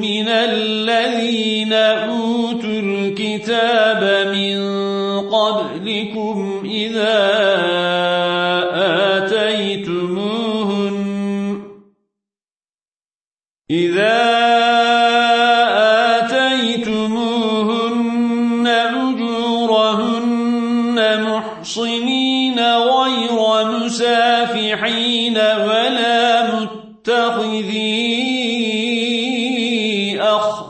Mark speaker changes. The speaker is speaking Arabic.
Speaker 1: من الذين أوتوا الكتاب من قبلكم إذا آتيتموهن إذا آتيتموهن أجورهن محصنين غير مسافحين ولا متخذي